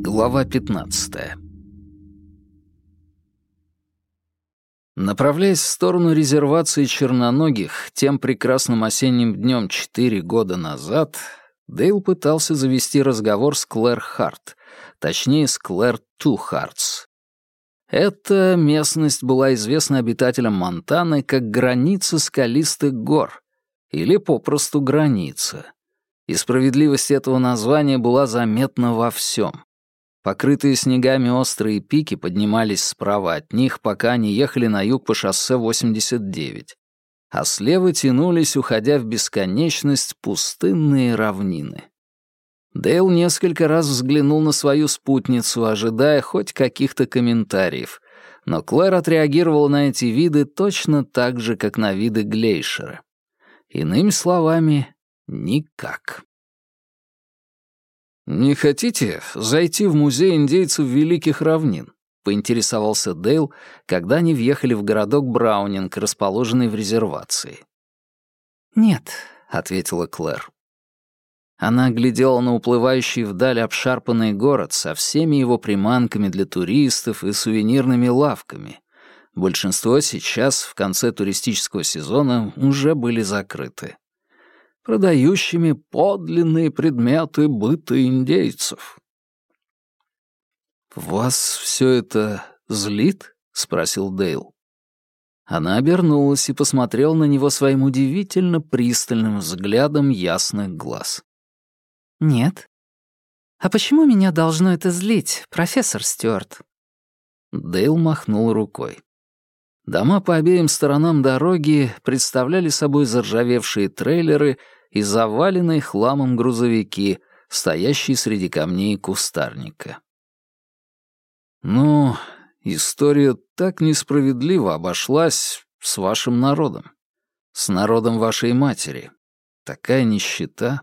Глава 15 Направляясь в сторону резервации черноногих тем прекрасным осенним днем четыре года назад, Дейл пытался завести разговор с Клэр Харт, точнее, с Клэр Ту Хартс. Эта местность была известна обитателям Монтаны как граница скалистых гор, или попросту граница. И справедливость этого названия была заметна во всем. Покрытые снегами острые пики поднимались справа от них, пока они ехали на юг по шоссе 89. А слева тянулись, уходя в бесконечность, пустынные равнины. Дейл несколько раз взглянул на свою спутницу, ожидая хоть каких-то комментариев, но Клэр отреагировала на эти виды точно так же, как на виды Глейшера. Иными словами, никак. «Не хотите зайти в музей индейцев Великих Равнин?» — поинтересовался Дейл, когда они въехали в городок Браунинг, расположенный в резервации. «Нет», — ответила Клэр. Она глядела на уплывающий вдаль обшарпанный город со всеми его приманками для туристов и сувенирными лавками. Большинство сейчас, в конце туристического сезона, уже были закрыты продающими подлинные предметы быта индейцев. «Вас все это злит?» — спросил Дейл. Она обернулась и посмотрела на него своим удивительно пристальным взглядом ясных глаз. «Нет. А почему меня должно это злить, профессор Стюарт?» Дейл махнул рукой. Дома по обеим сторонам дороги представляли собой заржавевшие трейлеры и заваленные хламом грузовики, стоящие среди камней кустарника. «Ну, история так несправедливо обошлась с вашим народом, с народом вашей матери. Такая нищета».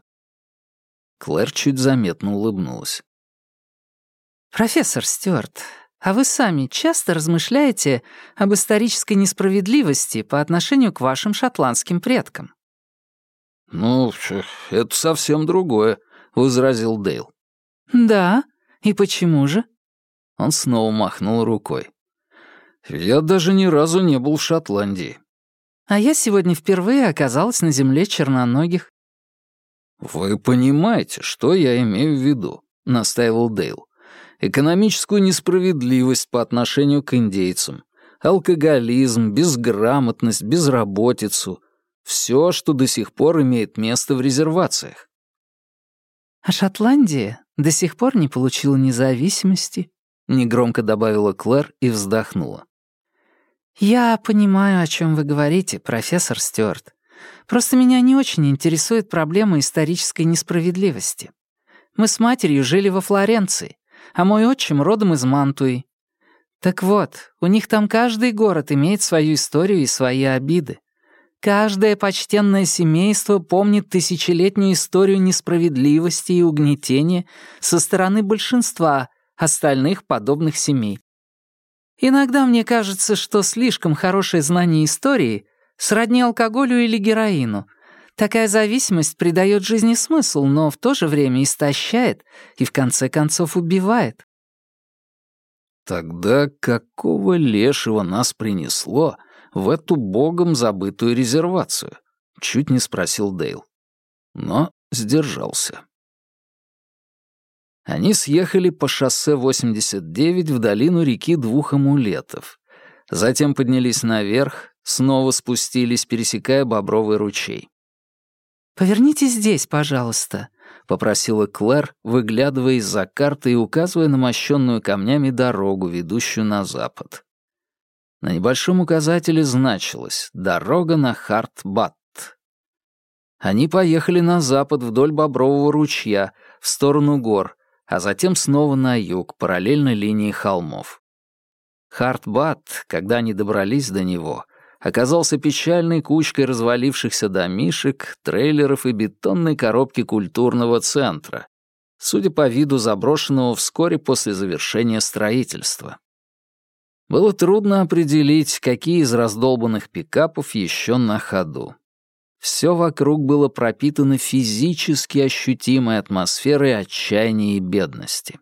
Клэр чуть заметно улыбнулась. «Профессор Стюарт, а вы сами часто размышляете об исторической несправедливости по отношению к вашим шотландским предкам?» «Ну, это совсем другое», — возразил Дейл. «Да? И почему же?» Он снова махнул рукой. «Я даже ни разу не был в Шотландии». «А я сегодня впервые оказалась на земле черноногих». «Вы понимаете, что я имею в виду», — настаивал Дейл. «Экономическую несправедливость по отношению к индейцам, алкоголизм, безграмотность, безработицу, все, что до сих пор имеет место в резервациях. А Шотландия до сих пор не получила независимости, негромко добавила Клэр и вздохнула. Я понимаю, о чем вы говорите, профессор Стюарт. Просто меня не очень интересует проблема исторической несправедливости. Мы с матерью жили во Флоренции, а мой отчим родом из Мантуи. Так вот, у них там каждый город имеет свою историю и свои обиды. Каждое почтенное семейство помнит тысячелетнюю историю несправедливости и угнетения со стороны большинства остальных подобных семей. Иногда мне кажется, что слишком хорошее знание истории сродни алкоголю или героину. Такая зависимость придает жизни смысл, но в то же время истощает и в конце концов убивает. Тогда какого лешего нас принесло в эту богом забытую резервацию?» — чуть не спросил Дейл. Но сдержался. Они съехали по шоссе 89 в долину реки Двух Амулетов. Затем поднялись наверх, снова спустились, пересекая Бобровый ручей. «Поверните здесь, пожалуйста», — попросила Клэр, выглядывая из-за карты и указывая на мощенную камнями дорогу, ведущую на запад. На небольшом указателе значилось «Дорога на Харт-Бат». Они поехали на запад вдоль Бобрового ручья, в сторону гор, а затем снова на юг, параллельно линии холмов. Харт-Бат, когда они добрались до него, оказался печальной кучкой развалившихся домишек, трейлеров и бетонной коробки культурного центра, судя по виду заброшенного вскоре после завершения строительства. Было трудно определить, какие из раздолбанных пикапов еще на ходу. Все вокруг было пропитано физически ощутимой атмосферой отчаяния и бедности.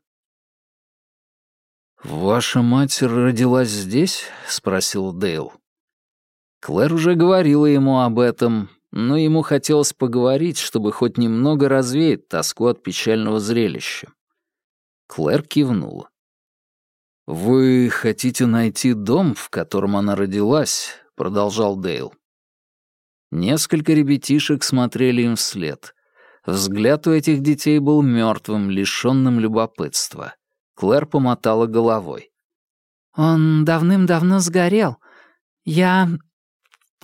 «Ваша мать родилась здесь?» — спросил Дейл. Клэр уже говорила ему об этом, но ему хотелось поговорить, чтобы хоть немного развеять тоску от печального зрелища. Клэр кивнула. «Вы хотите найти дом, в котором она родилась?» — продолжал Дейл. Несколько ребятишек смотрели им вслед. Взгляд у этих детей был мертвым, лишенным любопытства. Клэр помотала головой. «Он давным-давно сгорел. Я...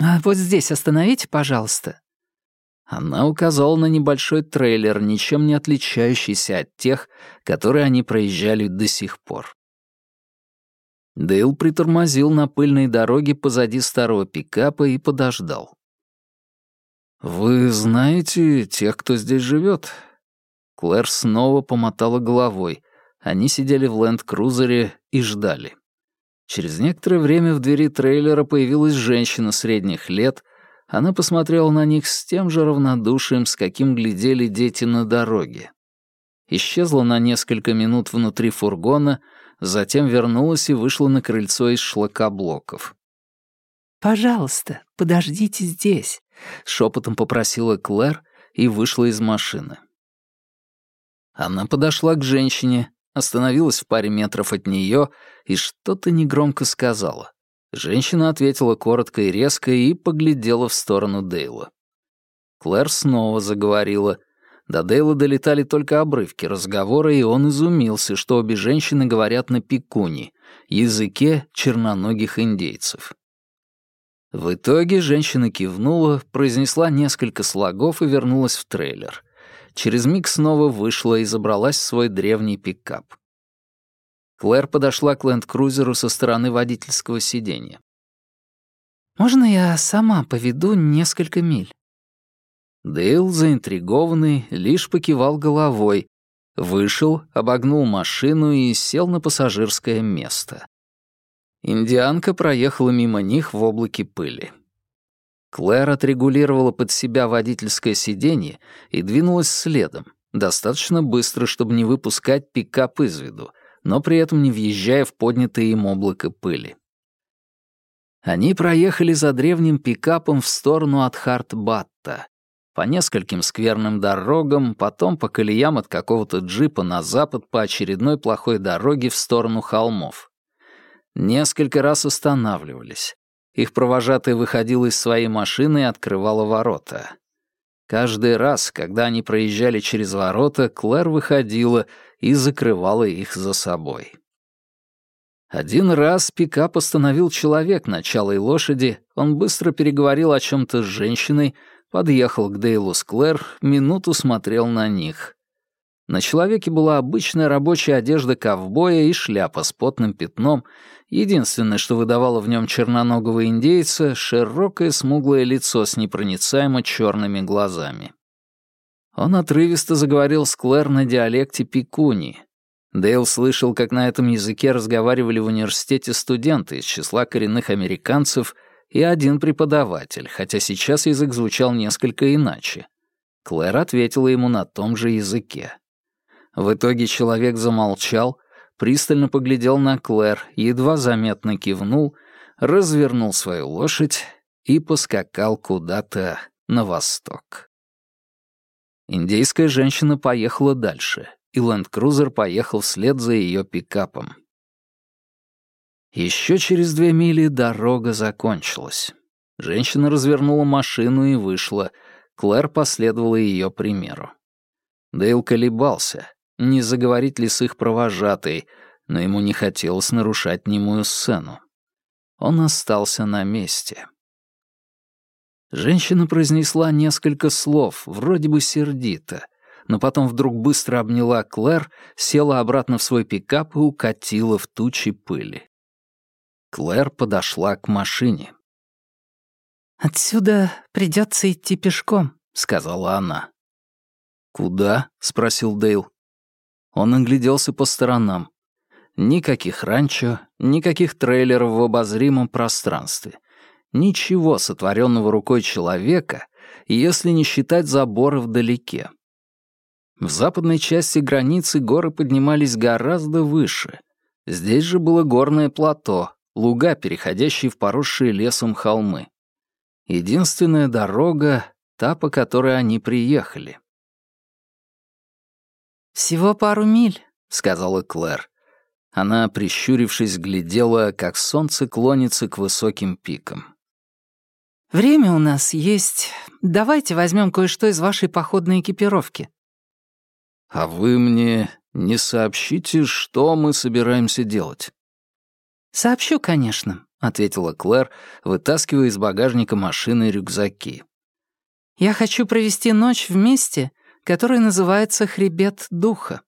А вот здесь остановите, пожалуйста». Она указала на небольшой трейлер, ничем не отличающийся от тех, которые они проезжали до сих пор. Дейл притормозил на пыльной дороге позади старого пикапа и подождал. «Вы знаете тех, кто здесь живет?» Клэр снова помотала головой. Они сидели в ленд-крузере и ждали. Через некоторое время в двери трейлера появилась женщина средних лет. Она посмотрела на них с тем же равнодушием, с каким глядели дети на дороге. Исчезла на несколько минут внутри фургона, затем вернулась и вышла на крыльцо из шлакоблоков. «Пожалуйста, подождите здесь», — шепотом попросила Клэр и вышла из машины. Она подошла к женщине, остановилась в паре метров от нее и что-то негромко сказала. Женщина ответила коротко и резко и поглядела в сторону Дейла. Клэр снова заговорила. До Дейла долетали только обрывки разговора, и он изумился, что обе женщины говорят на пикуни, языке черноногих индейцев. В итоге женщина кивнула, произнесла несколько слогов и вернулась в трейлер. Через миг снова вышла и забралась в свой древний пикап. Клэр подошла к ленд-крузеру со стороны водительского сиденья. «Можно я сама поведу несколько миль?» Дейл, заинтригованный, лишь покивал головой, вышел, обогнул машину и сел на пассажирское место. Индианка проехала мимо них в облаке пыли. Клэр отрегулировала под себя водительское сиденье и двинулась следом, достаточно быстро, чтобы не выпускать пикап из виду, но при этом не въезжая в поднятое им облако пыли. Они проехали за древним пикапом в сторону от Хартбатта, по нескольким скверным дорогам, потом по колеям от какого-то джипа на запад по очередной плохой дороге в сторону холмов. Несколько раз останавливались. Их провожатая выходила из своей машины и открывала ворота. Каждый раз, когда они проезжали через ворота, Клэр выходила и закрывала их за собой. Один раз пикап остановил человек на чалой лошади, он быстро переговорил о чем-то с женщиной, подъехал к Дейлу с Клэр, минуту смотрел на них. На человеке была обычная рабочая одежда ковбоя и шляпа с потным пятном. Единственное, что выдавало в нем черноногого индейца, широкое смуглое лицо с непроницаемо черными глазами. Он отрывисто заговорил с Клэр на диалекте пикуни. Дейл слышал, как на этом языке разговаривали в университете студенты из числа коренных американцев и один преподаватель, хотя сейчас язык звучал несколько иначе. Клэр ответила ему на том же языке. В итоге человек замолчал, пристально поглядел на Клэр, едва заметно кивнул, развернул свою лошадь и поскакал куда-то на восток. Индейская женщина поехала дальше, и ленд-крузер поехал вслед за ее пикапом. Еще через две мили дорога закончилась. Женщина развернула машину и вышла. Клэр последовала ее примеру. Дейл колебался не заговорить ли с их провожатой, но ему не хотелось нарушать немую сцену. Он остался на месте. Женщина произнесла несколько слов, вроде бы сердито, но потом вдруг быстро обняла Клэр, села обратно в свой пикап и укатила в тучи пыли. Клэр подошла к машине. «Отсюда придется идти пешком», — сказала она. «Куда?» — спросил Дейл. Он огляделся по сторонам. Никаких ранчо, никаких трейлеров в обозримом пространстве. Ничего сотворенного рукой человека, если не считать забора вдалеке. В западной части границы горы поднимались гораздо выше. Здесь же было горное плато, луга, переходящие в поросшие лесом холмы. Единственная дорога — та, по которой они приехали. «Всего пару миль», — сказала Клэр. Она, прищурившись, глядела, как солнце клонится к высоким пикам. «Время у нас есть. Давайте возьмем кое-что из вашей походной экипировки». «А вы мне не сообщите, что мы собираемся делать?» «Сообщу, конечно», — ответила Клэр, вытаскивая из багажника машины рюкзаки. «Я хочу провести ночь в месте, которое называется «Хребет Духа».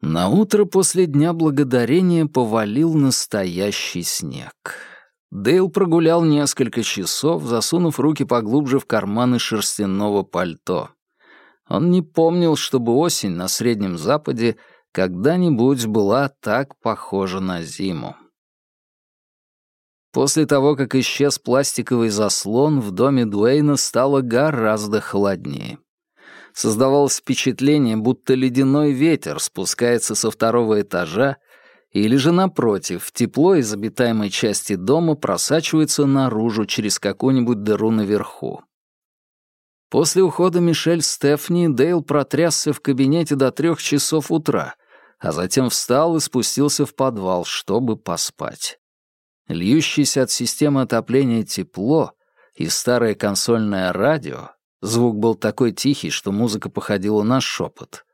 На утро после Дня Благодарения повалил настоящий снег. Дейл прогулял несколько часов, засунув руки поглубже в карманы шерстяного пальто. Он не помнил, чтобы осень на Среднем Западе когда-нибудь была так похожа на зиму. После того, как исчез пластиковый заслон, в доме Дуэйна стало гораздо холоднее. Создавалось впечатление, будто ледяной ветер спускается со второго этажа, или же, напротив, тепло из обитаемой части дома просачивается наружу через какую-нибудь дыру наверху. После ухода Мишель Стефни Дейл протрясся в кабинете до трех часов утра, а затем встал и спустился в подвал, чтобы поспать. Льющееся от системы отопления тепло и старое консольное радио, звук был такой тихий, что музыка походила на шепот,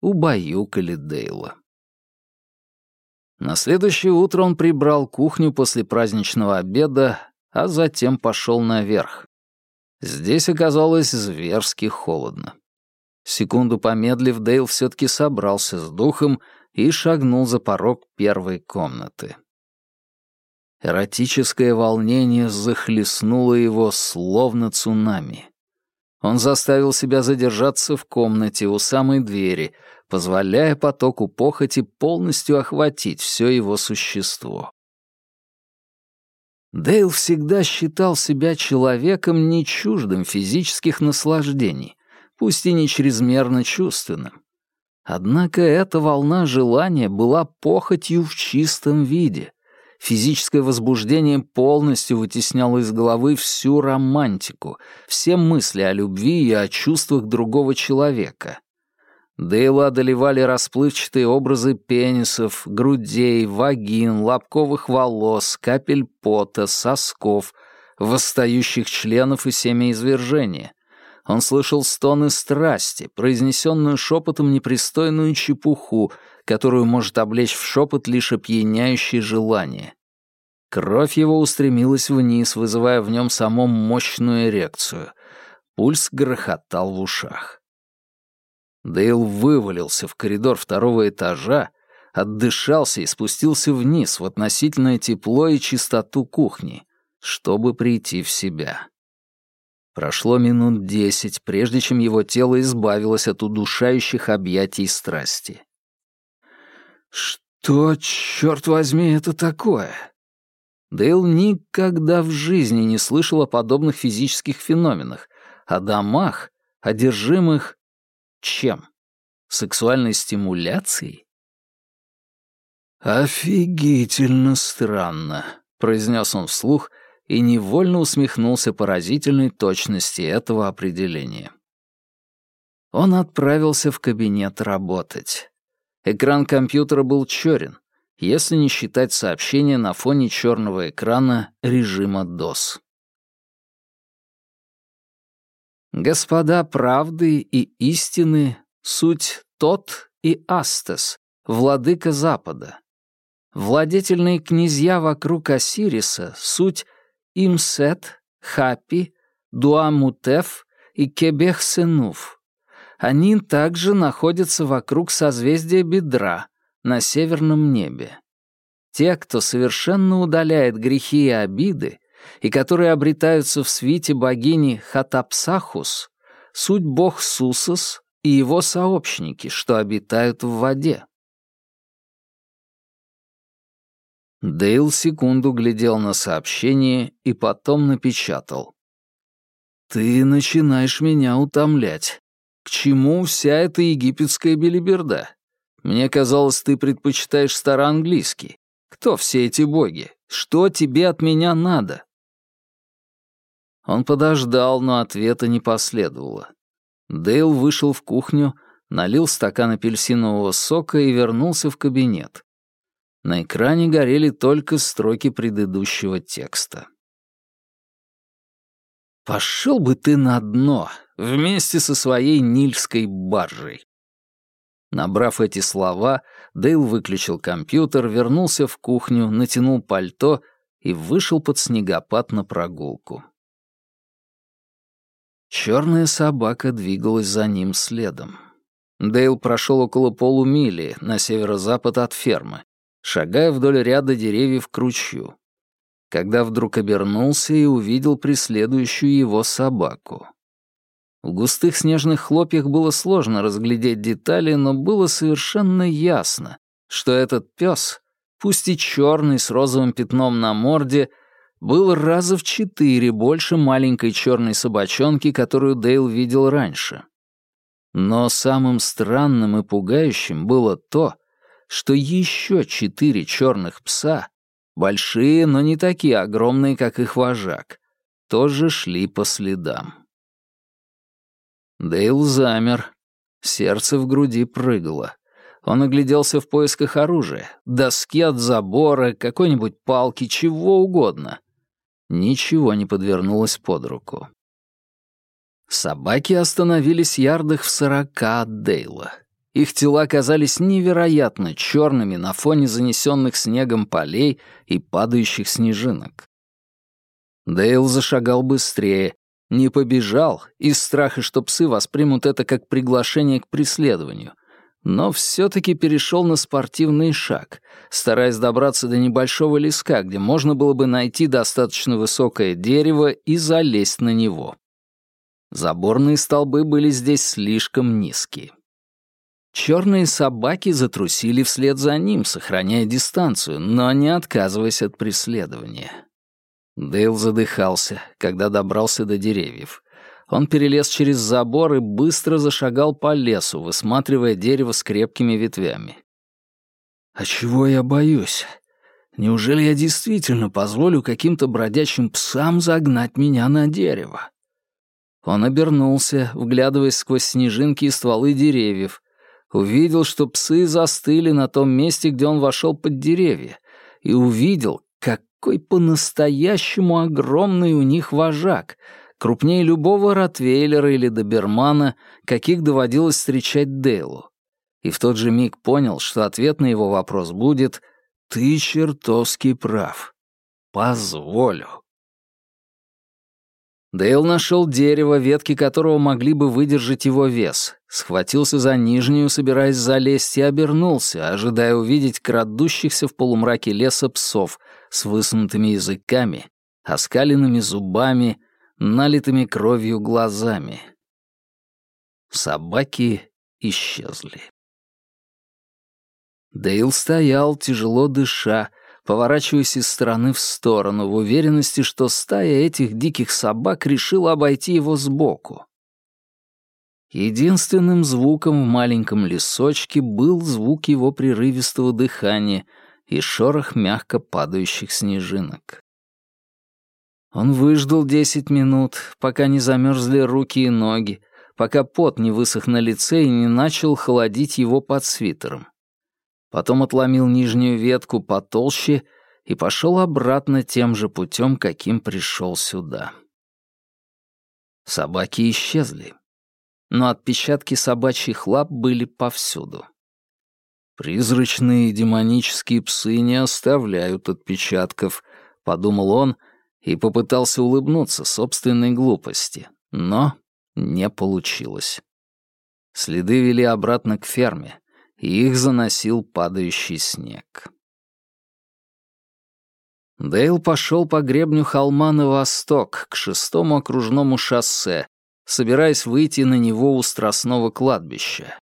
убаюкали Дейла. На следующее утро он прибрал кухню после праздничного обеда, а затем пошел наверх. Здесь оказалось зверски холодно. Секунду помедлив, Дейл все-таки собрался с духом и шагнул за порог первой комнаты. Эротическое волнение захлестнуло его словно цунами. Он заставил себя задержаться в комнате у самой двери, позволяя потоку похоти полностью охватить все его существо. Дейл всегда считал себя человеком не чуждым физических наслаждений, пусть и не чрезмерно чувственным. Однако эта волна желания была похотью в чистом виде. Физическое возбуждение полностью вытесняло из головы всю романтику, все мысли о любви и о чувствах другого человека. Дейла одолевали расплывчатые образы пенисов, грудей, вагин, лобковых волос, капель пота, сосков, восстающих членов и семяизвержения — он слышал стоны страсти, произнесенную шепотом непристойную чепуху, которую может облечь в шепот лишь опьяняющее желание. Кровь его устремилась вниз, вызывая в нем самом мощную эрекцию. Пульс грохотал в ушах. Дейл вывалился в коридор второго этажа, отдышался и спустился вниз в относительное тепло и чистоту кухни, чтобы прийти в себя. Прошло минут десять, прежде чем его тело избавилось от удушающих объятий страсти. «Что, черт возьми, это такое?» Дейл никогда в жизни не слышал о подобных физических феноменах, о домах, одержимых чем? Сексуальной стимуляцией? «Офигительно странно», — произнес он вслух — и невольно усмехнулся поразительной точности этого определения. Он отправился в кабинет работать. Экран компьютера был черен, если не считать сообщения на фоне черного экрана режима DOS. Господа правды и истины — суть тот и Астес, владыка Запада. Владетельные князья вокруг Осириса — суть Имсет, Хапи, Дуамутеф и Кебех-Сенуф. Они также находятся вокруг созвездия Бедра на северном небе. Те, кто совершенно удаляет грехи и обиды, и которые обретаются в свите богини Хатапсахус, суть бог Сусос и его сообщники, что обитают в воде. Дейл секунду глядел на сообщение и потом напечатал. «Ты начинаешь меня утомлять. К чему вся эта египетская белиберда? Мне казалось, ты предпочитаешь староанглийский. Кто все эти боги? Что тебе от меня надо?» Он подождал, но ответа не последовало. Дейл вышел в кухню, налил стакан апельсинового сока и вернулся в кабинет. На экране горели только строки предыдущего текста. «Пошел бы ты на дно вместе со своей нильской баржей!» Набрав эти слова, Дейл выключил компьютер, вернулся в кухню, натянул пальто и вышел под снегопад на прогулку. Черная собака двигалась за ним следом. Дейл прошел около полумили на северо-запад от фермы, шагая вдоль ряда деревьев к ручью. Когда вдруг обернулся и увидел преследующую его собаку. В густых снежных хлопьях было сложно разглядеть детали, но было совершенно ясно, что этот пес, пусть и черный с розовым пятном на морде, был раза в четыре больше маленькой черной собачонки, которую Дейл видел раньше. Но самым странным и пугающим было то, что еще четыре черных пса, большие, но не такие огромные, как их вожак, тоже шли по следам. Дейл замер. Сердце в груди прыгало. Он огляделся в поисках оружия, доски от забора, какой-нибудь палки, чего угодно. Ничего не подвернулось под руку. Собаки остановились ярдах в сорока от Дейла. Их тела казались невероятно черными на фоне занесенных снегом полей и падающих снежинок. Дейл зашагал быстрее, не побежал из страха, что псы воспримут это как приглашение к преследованию, но все-таки перешел на спортивный шаг, стараясь добраться до небольшого леска, где можно было бы найти достаточно высокое дерево и залезть на него. Заборные столбы были здесь слишком низкие. Черные собаки затрусили вслед за ним, сохраняя дистанцию, но не отказываясь от преследования. Дейл задыхался, когда добрался до деревьев. Он перелез через забор и быстро зашагал по лесу, высматривая дерево с крепкими ветвями. «А чего я боюсь? Неужели я действительно позволю каким-то бродячим псам загнать меня на дерево?» Он обернулся, вглядываясь сквозь снежинки и стволы деревьев, увидел, что псы застыли на том месте, где он вошел под деревья, и увидел, какой по-настоящему огромный у них вожак, крупнее любого ротвейлера или добермана, каких доводилось встречать Дейлу. И в тот же миг понял, что ответ на его вопрос будет «Ты чертовски прав. Позволю». Дейл нашел дерево, ветки которого могли бы выдержать его вес, схватился за нижнюю, собираясь залезть, и обернулся, ожидая увидеть крадущихся в полумраке леса псов с высунутыми языками, оскаленными зубами, налитыми кровью глазами. Собаки исчезли. Дейл стоял, тяжело дыша, поворачиваясь из стороны в сторону, в уверенности, что стая этих диких собак решила обойти его сбоку. Единственным звуком в маленьком лесочке был звук его прерывистого дыхания и шорох мягко падающих снежинок. Он выждал десять минут, пока не замерзли руки и ноги, пока пот не высох на лице и не начал холодить его под свитером потом отломил нижнюю ветку потолще и пошел обратно тем же путем, каким пришел сюда. Собаки исчезли, но отпечатки собачьих лап были повсюду. «Призрачные демонические псы не оставляют отпечатков», — подумал он и попытался улыбнуться собственной глупости, но не получилось. Следы вели обратно к ферме, и их заносил падающий снег. Дейл пошел по гребню холма на восток, к шестому окружному шоссе, собираясь выйти на него у Страстного кладбища.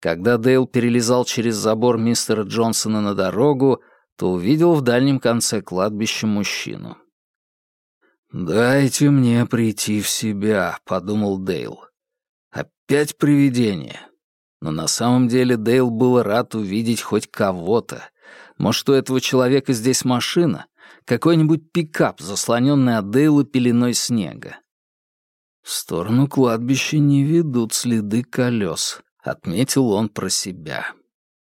Когда Дейл перелезал через забор мистера Джонсона на дорогу, то увидел в дальнем конце кладбища мужчину. «Дайте мне прийти в себя», — подумал Дейл. «Опять привидение». Но на самом деле Дейл был рад увидеть хоть кого-то. Может, у этого человека здесь машина? Какой-нибудь пикап, заслоненный от Дейла пеленой снега. В сторону кладбища не ведут следы колес, отметил он про себя.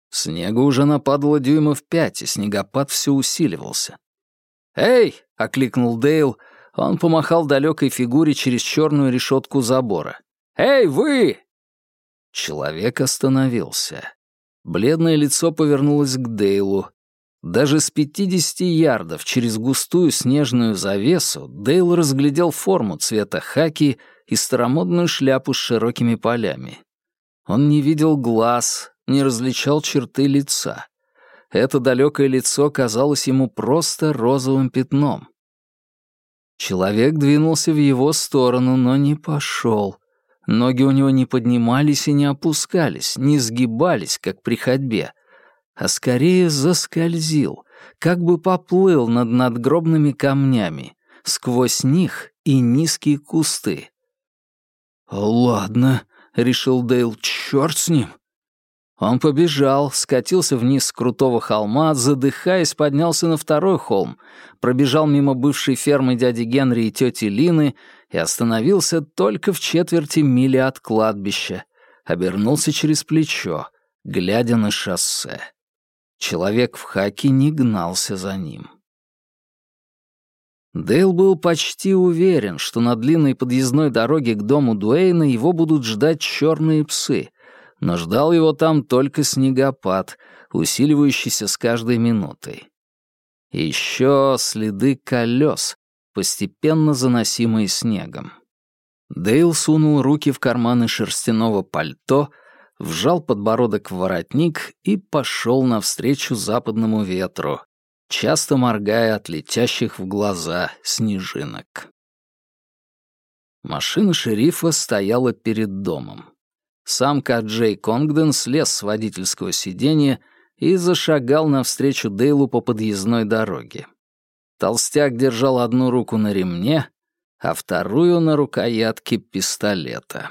Снега уже нападало дюймов пять, и снегопад все усиливался. «Эй!» — окликнул Дейл. Он помахал далекой фигуре через черную решетку забора. «Эй, вы!» Человек остановился. Бледное лицо повернулось к Дейлу. Даже с 50 ярдов через густую снежную завесу Дейл разглядел форму цвета хаки и старомодную шляпу с широкими полями. Он не видел глаз, не различал черты лица. Это далекое лицо казалось ему просто розовым пятном. Человек двинулся в его сторону, но не пошел. Ноги у него не поднимались и не опускались, не сгибались, как при ходьбе, а скорее заскользил, как бы поплыл над надгробными камнями, сквозь них и низкие кусты. «Ладно», — решил Дейл, — «чёрт с ним». Он побежал, скатился вниз с крутого холма, задыхаясь, поднялся на второй холм, пробежал мимо бывшей фермы дяди Генри и тети Лины и остановился только в четверти мили от кладбища, обернулся через плечо, глядя на шоссе. Человек в хаке не гнался за ним. Дейл был почти уверен, что на длинной подъездной дороге к дому Дуэйна его будут ждать черные псы, но ждал его там только снегопад, усиливающийся с каждой минутой. Еще следы колес, постепенно заносимые снегом. Дейл сунул руки в карманы шерстяного пальто, вжал подбородок в воротник и пошел навстречу западному ветру, часто моргая от летящих в глаза снежинок. Машина шерифа стояла перед домом. Самка Джей Конгден слез с водительского сиденья и зашагал навстречу Дейлу по подъездной дороге. Толстяк держал одну руку на ремне, а вторую на рукоятке пистолета.